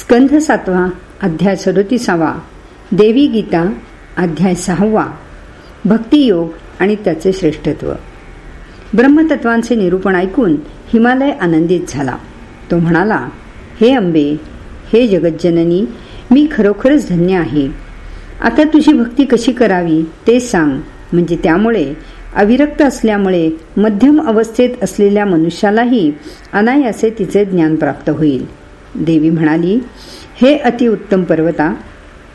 स्कंध सातवा अध्याय सदोतीसावा देवी गीता अध्याय सहावा भक्तियोग आणि त्याचे श्रेष्ठत्व. ब्रह्मतत्वांचे निरूपण ऐकून हिमालय आनंदित झाला. तो म्हणाला हे अंबे हे जगज्जननी मी खरोखरच धन्य आहे. आता तुझी भक्ती कशी करावी ते सांग. म्हणजे त्यामुळे अविरक्त असल्यामुळे मध्यम अवस्थेत असलेल्या मनुष्यालाही अनायासे तिचे ज्ञान प्राप्त होईल. देवी म्हणाली हे अतिउत्तम पर्वता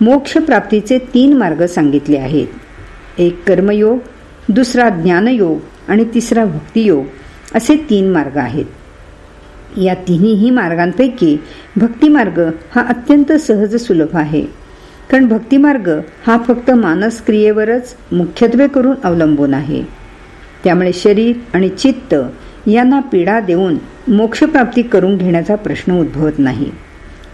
मोक्षप्राप्तीचे तीन मार्ग सांगितले आहेत. एक कर्मयोग दुसरा ज्ञानयोग आणि तिसरा भक्तियोग असे तीन मार्ग आहेत. या तिन्ही मार्गांपैकी भक्तिमार्ग हा अत्यंत सहज सुलभ आहे. कारण भक्तिमार्ग हा फक्त मानस क्रियेवरच मुख्यत्वे करून अवलंबून आहे. त्यामुळे शरीर आणि चित्त यांना पीडा देऊन मोक्षप्राप्ती करून घेण्याचा प्रश्न उद्भवत नाही.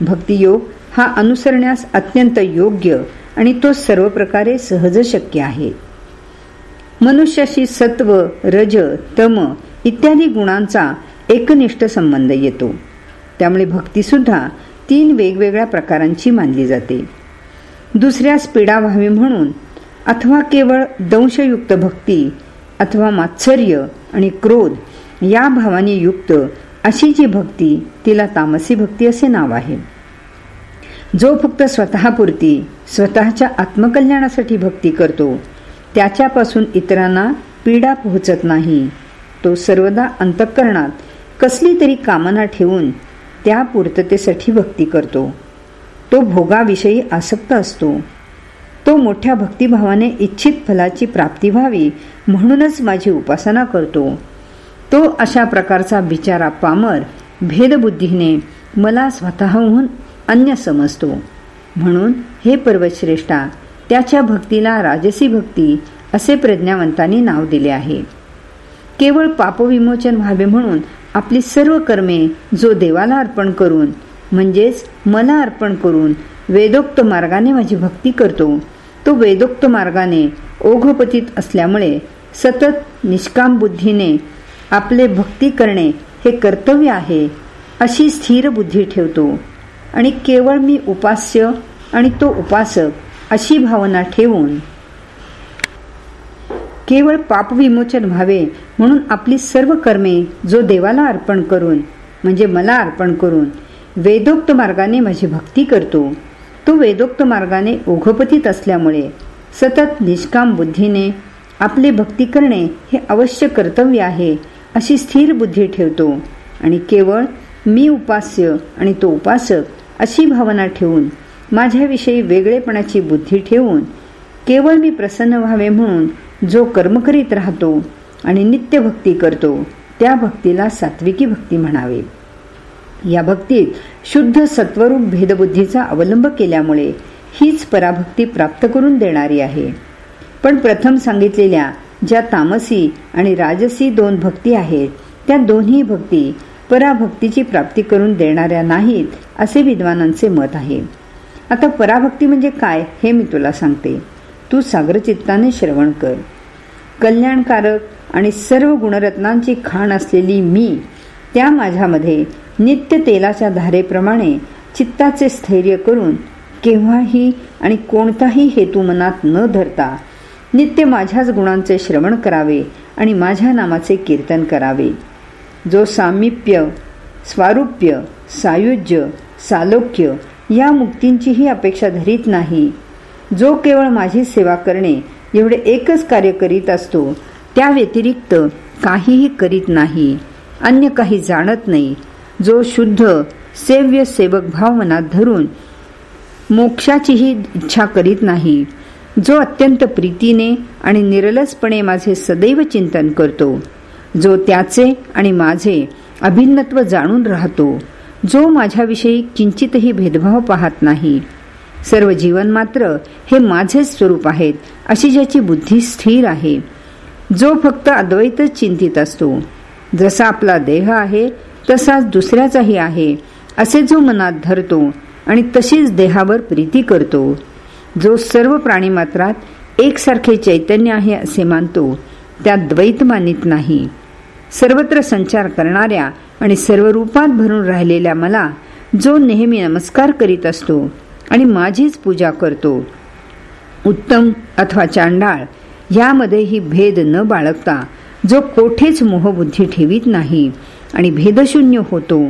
भक्तियोग हा अनुसरण्यास अत्यंत योग्य आणि तो सर्व प्रकारे सहज शक्य आहे. मनुष्याशी सत्व रज तम इत्यादी गुणांचा एकनिष्ठ संबंध येतो. त्यामुळे भक्ती सुद्धा तीन वेगवेगळ्या प्रकारांची मानली जाते. दुसऱ्यास पीडा व्हावी म्हणून अथवा केवळ दंशयुक्त भक्ती अथवा मात्सर्य आणि क्रोध या भावाने युक्त अशी जी भक्ती तिला तामसी भक्ती असे नाव आहे. जो फक्त स्वतःपुरती स्वतःच्या आत्मकल्याणासाठी भक्ती करतो त्याच्यापासून इतरांना पीडा पोहोचत नाही. तो सर्वदा अंतःकरणात कसली तरी कामना ठेवून त्या पूर्ततेसाठी भक्ती करतो. तो भोगाविषयी आसक्त असतो. तो मोठ्या भक्तिभावाने इच्छित फलाची प्राप्ती व्हावी म्हणूनच माझी उपासना करतो. तो अशा प्रकारचा बिचारा पामर भेदबुद्धीने मला स्वतःहून अन्य समजतो. म्हणून हे पर्वतश्रेष्ठा त्याच्या भक्तीला राजसी भक्ती असे प्रज्ञावंतांनी नाव दिले आहे. केवळ पापविमोचन व्हावे म्हणून आपली सर्व कर्मे जो देवाला अर्पण करून म्हणजेच मला अर्पण करून वेदोक्त मार्गाने माझी भक्ती करतो तो वेदोक्त मार्गाने ओघपतीत असल्यामुळे सतत निष्काम बुद्धीने आपले भक्ती करणे हे कर्तव्य आहे अशी स्थिर बुद्धी ठेवतो. आणि केवळ मी उपास्य आणि तो उपासक अशी भावना ठेवून केवळ पापविमोचन व्हावे म्हणून आपली सर्व कर्मे जो देवाला अर्पण करून म्हणजे मला अर्पण करून वेदोक्त मार्गाने माझी भक्ती करतो तो वेदोक्त मार्गाने ओघपतीत असल्यामुळे सतत निष्काम बुद्धीने आपले भक्ती करणे हे अवश्य कर्तव्य आहे अशी स्थिर बुद्धी ठेवतो आणि केवळ मी उपास्य आणि तो उपासक अशी भावना ठेवून माझ्याविषयी वेगळेपणाची बुद्धी ठेवून केवळ मी प्रसन्न व्हावे म्हणून जो कर्म करीत राहतो आणि नित्य भक्ती करतो त्या भक्तीला सात्विकी भक्ती म्हणावे. या भक्तीत शुद्ध सत्वरूप भेदबुद्धीचा अवलंब केल्यामुळे हीच पराभक्ती प्राप्त करून देणारी आहे. पण प्रथम सांगितलेल्या ज्या तामसी आणि राजसी दोन भक्ती आहेत त्या दोन्ही भक्ती पराभक्तीची प्राप्ती करून देणाऱ्या नाहीत असे विद्वानांचे मत आहे. आता पराभक्ती म्हणजे काय हे मी तुला सांगते. तू सागरचित्ताने श्रवण कर. कल्याणकारक आणि सर्व गुणरत्नांची खाण असलेली मी त्या माझ्यामध्ये नित्य तेलाच्या धारेप्रमाणे चित्ताचे स्थैर्य करून केव्हाही आणि कोणताही हेतू मनात न धरता नित्य माझ्याच गुणांचे श्रवण करावे आणि माझ्या नामाचे कीर्तन करावे. जो सामिप्य स्वारूप्य सायुज्य सालोक्य या मुक्तींचीही अपेक्षा धरीत नाही. जो केवळ माझी सेवा करणे एवढे एकच कार्य करीत असतो त्या व्यतिरिक्त काहीही करीत नाही अन्य काही जाणत नाही. जो शुद्ध सेव्य सेवक भाव मनात धरून मोक्षाचीही इच्छा करीत नाही जो अत्यंत प्रीतीने आणि निरलसपणे माझे सदैव चिंतन करतो जो त्याचे आणि माझे अभिन्नत्व जाणून राहतो जो माझ्याविषयी किंचितही भेदभाव पाहत नाही. सर्व जीवन मात्र हे माझेच स्वरूप आहेत अशी ज्याची बुद्धी स्थिर आहे. जो फक्त अद्वैतच चिंतित असतो जसा आपला देह आहे तसाच दुसऱ्याचाही आहे असे जो मनात धरतो आणि तशीच देहावर प्रीती करतो. जो सर्व प्राणीमात्रात एकसारखे चैतन्य आहे असे मानतो त्या द्वैत मानित नाही. सर्वत्र संचार करणाऱ्या आणि सर्व रूपात भरून राहिलेल्या मला जो नेहमी नमस्कार करीत असतो आणि माझीच पूजा करतो. उत्तम अथवा चांडाळ यामध्येही भेद न बाळगता जो कोठेच मोहबुद्धी ठेवीत नाही आणि भेदशून्य होतो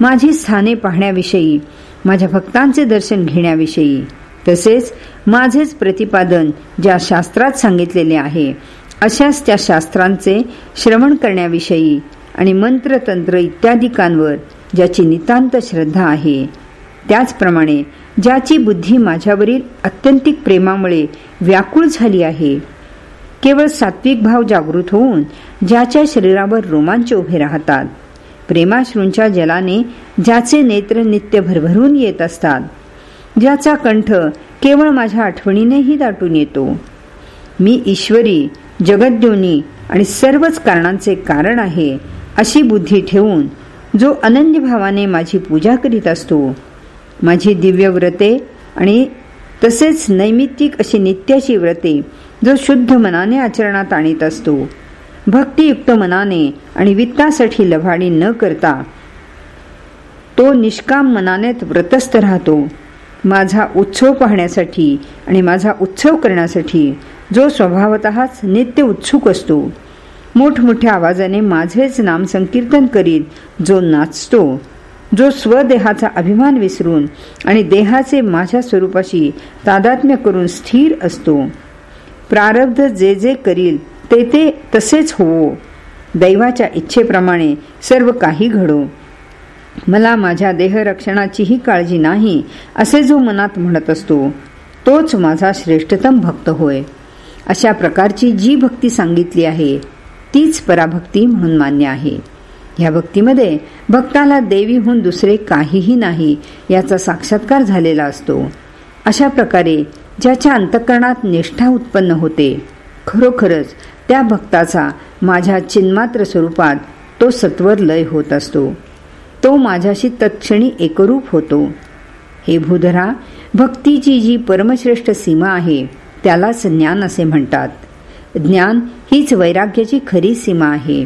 माझी स्थाने पाहण्याविषयी माझ्या भक्तांचे दर्शन घेण्याविषयी तसेच माझेच प्रतिपादन ज्या शास्त्रात सांगितलेले आहे अशाच त्या शास्त्रांचे श्रवण करण्याविषयी आणि मंत्रतंत्र इत्यादिकांवर ज्याची नितांत श्रद्धा आहे. त्याचप्रमाणे ज्याची बुद्धी माझ्यावरील अत्यंतिक प्रेमामुळे व्याकुळ झाली आहे केवळ सात्विक भाव जागृत होऊन ज्याच्या शरीरावर रोमांच उभे राहतात प्रेमाश्रूंच्या जलाने ज्याचे नेत्र नित्य भरभरून येत असतात ज्याचा कंठ केवळ माझ्या आठवणीनेही दाटून येतो. मी ईश्वरी जगद्योनी आणि सर्वच कारणांचे कारण आहे अशी बुद्धी ठेवून जो अनन्य भावाने माझी पूजा करीत असतो. माझी दिव्य व्रते आणि तसेच नैमित्तिक अशी नित्याची व्रते जो शुद्ध मनाने आचरणात आणीत असतो. भक्तियुक्त मनाने आणि वित्तासाठी लभाडी न करता तो निष्काम मनानेच व्रतस्थ राहतो. माझा उत्सव पाहण्यासाठी आणि माझा उत्सव करण्यासाठी जो स्वभावतःच नित्य उत्सुक असतो. मोठमोठ्या आवाजाने माझेच नाम संकीर्तन करीत जो नाचतो जो स्वदेहाचा अभिमान विसरून आणि देहाचे माझ्या स्वरूपाशी तादात्म्य करून स्थिर असतो. प्रारब्ध जे जे करील ते ते तसेच होवो. दैवाच्या इच्छेप्रमाणे सर्व काही घडो. मला माझ्या देहरक्षणाचीही काळजी नाही असे जो मनात म्हणत असतो तोच माझा श्रेष्ठतम भक्त होय. अशा प्रकारची जी भक्ती सांगितली आहे तीच पराभक्ती म्हणून मान्य आहे. या भक्तीमध्ये भक्ताला देवीहून दुसरे काहीही नाही याचा साक्षात्कार झालेला असतो. अशा प्रकारे ज्याच्या अंतकरणात निष्ठा उत्पन्न होते खरोखरच त्या भक्ताचा माझ्या चिन्मात्र स्वरूपात तो सत्वर लय होत असतो. तो माझ्याशी तत्क्षणी एकरूप होतो. हे भूधरा भक्तीची जी परमश्रेष्ठ सीमा आहे त्यालाच ज्ञान असे म्हणतात. ज्ञान हीच वैराग्याची खरी सीमा आहे.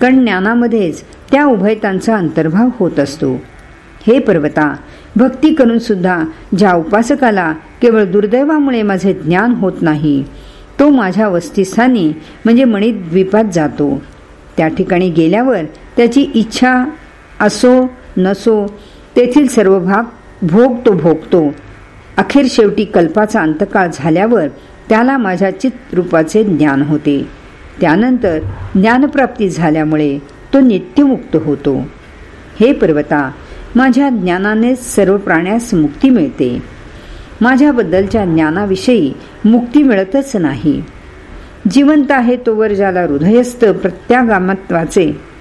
कारण ज्ञानामध्येच त्या उभयतांचा अंतर्भाव होत असतो. हे पर्वता भक्ती करून सुद्धा ज्या उपासकाला केवळ दुर्दैवामुळे माझे ज्ञान होत नाही तो माझ्या वस्तीस्थानी म्हणजे मणिद्वीपात जातो. त्या ठिकाणी गेल्यावर त्याची इच्छा असो नसो तेथील सर्व भाग भोग तो भोगतो. अखेर शेवटी कल्पाचा अंतकाळ झाल्यावर त्याला माझ्या चित्रूपाचे ज्ञान होते. त्यानंतर ज्ञानप्राप्ती झाल्यामुळे तो नित्यमुक्त होतो. हे पर्वता माझ्या ज्ञानानेच सर्व प्राण्यास मुक्ती मिळते. माझ्याबद्दलच्या ज्ञानाविषयी मुक्ती मिळतच नाही. जिवंत आहे तोवर ज्याला हृदयस्थ प्रत्यागामत्वाचे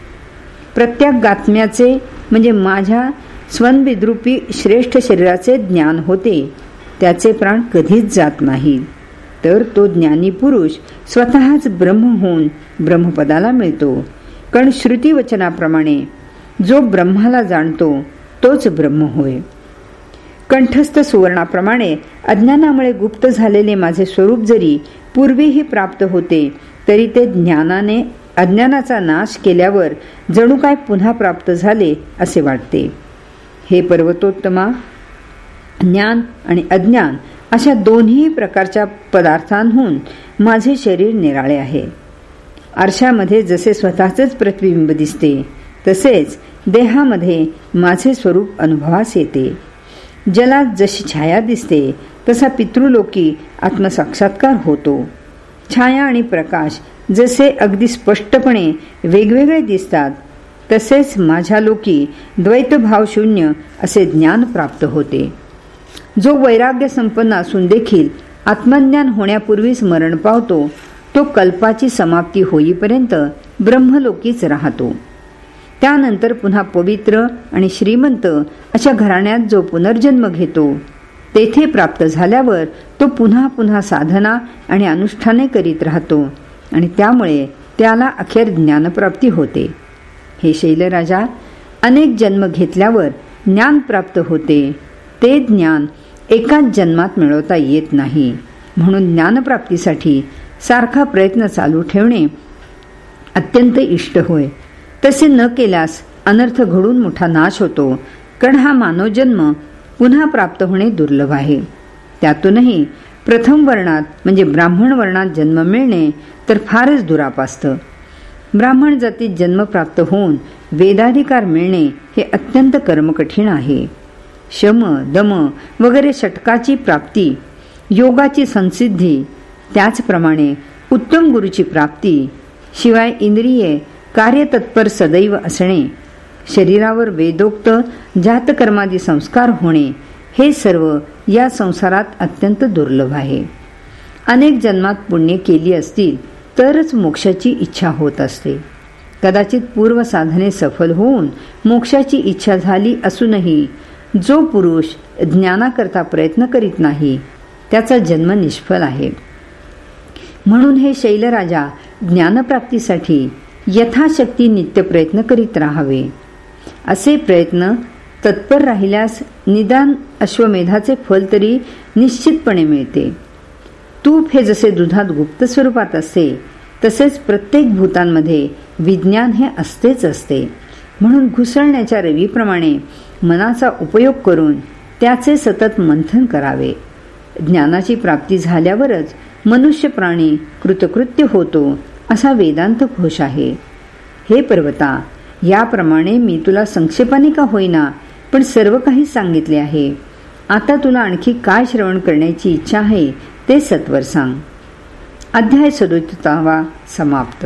प्रत्यागात्म्याचे म्हणजे माझ्या स्वनविद्रुपी श्रेष्ठ शरीराचे ज्ञान होते. त्याचे प्राण कधीच जात नाहीत तर तो ज्ञानी पुरुष स्वतःच ब्रह्म होऊन ब्रह्मपदाला मिळतो. कारण श्रुतीवचनाप्रमाणे जो ब्रह्माला जाणतो तोच ब्रह्म होय. कंठस्थ सुवर्णाप्रमाणे अज्ञानामुळे गुप्त झालेले माझे स्वरूप जरी पूर्वीही प्राप्त होते तरी ते ज्ञानाने अज्ञानाचा नाश केल्यावर जणू काय पुन्हा प्राप्त झाले असे वाटते. हे पर्वतोत्तमा ज्ञान आणि अज्ञान अशा दोन्ही प्रकारच्या पदार्थांहून माझे शरीर निराळे आहे. आरशामध्ये जसे स्वतःचेच प्रतिबिंब दिसते तसेच देहामध्ये माझे स्वरूप अनुभवास येते. जलात जशी छाया दिसते तसा पितृलोकी आत्मसाक्षात्कार होतो. छाया आणि प्रकाश जसे अगदी स्पष्टपणे वेगवेगळे दिसतात तसेच माझ्या लोकी द्वैतभाव शून्य असे ज्ञान प्राप्त होते. जो वैराग्य संपन्न असून देखील आत्मज्ञान होण्यापूर्वीच मरण पावतो तो कल्पाची समाप्ती होईपर्यंत ब्रह्मलोकीच राहतो. त्यानंतर पुन्हा पवित्र आणि श्रीमंत अशा घराण्यात जो पुनर्जन्म घेतो तेथे प्राप्त झाल्यावर तो पुन्हा पुन्हा साधना आणि अनुष्ठाने करीत राहतो आणि त्यामुळे त्याला अखेर ज्ञानप्राप्ती होते. हे शैलराजा अनेक जन्म घेतल्यावर ज्ञान प्राप्त होते. ते ज्ञान एकाच जन्मात मिळवता येत नाही. म्हणून ज्ञानप्राप्तीसाठी सारखा प्रयत्न चालू ठेवणे अत्यंत इष्ट होय. तसे न केल्यास अनर्थ घडून मोठा नाश होतो. कारण हा मानवजन्म पुन्हा प्राप्त होणे दुर्लभ आहे. त्यातूनही प्रथम वर्णात म्हणजे ब्राह्मण वर्णात जन्म मिळणे तर फारच दुरापास्त ब्राह्मण जातीत जन्म प्राप्त होऊन वेदाधिकार मिळणे हे अत्यंत कर्मकठीण आहे. शम दम वगैरे षटकाची प्राप्ती योगाची संसिद्धी त्याचप्रमाणे उत्तम गुरुची प्राप्ती शिवाय इंद्रिये कार्यतत्पर सदैव असणे शरीरावर वेदोक्त जातकर्मादी संस्कार होणे हे सर्व या संसारात अत्यंत दुर्लभ आहे. अनेक जन्मात पुण्य केली असतील तरच मोक्षाची इच्छा होत असते. कदाचित पूर्वसाधने सफल होऊन मोक्षाची इच्छा झाली असूनही जो पुरुष ज्ञानाकरता प्रयत्न करीत नाही त्याचा जन्म निष्फल आहे. म्हणून हे शैलराजा ज्ञानप्राप्तीसाठी यथाशक्ती नित्य प्रयत्न करीत राहावे. असे प्रयत्न तत्पर राहिल्यास निदान अश्वमेधाचे फल तरी निश्चितपणे मिळते. तूप हे जसे दुधात गुप्त स्वरूपात असते तसेच प्रत्येक भूतांमध्ये विज्ञान हे असतेच असते. म्हणून घुसळण्याच्या रवीप्रमाणे मनाचा उपयोग करून त्याचे सतत मंथन करावे. ज्ञानाची प्राप्ती झाल्यावरच मनुष्य प्राणी कृतकृत्य होतो असा वेदांत घोष आहे. हे पर्वता याप्रमाणे मी तुला संक्षेपाने का होईना पण सर्व काही सांगितले आहे. आता तुला आणखी काय श्रवण करण्याची इच्छा आहे ते सत्वर सांग. अध्याय सदोतावा समाप्त.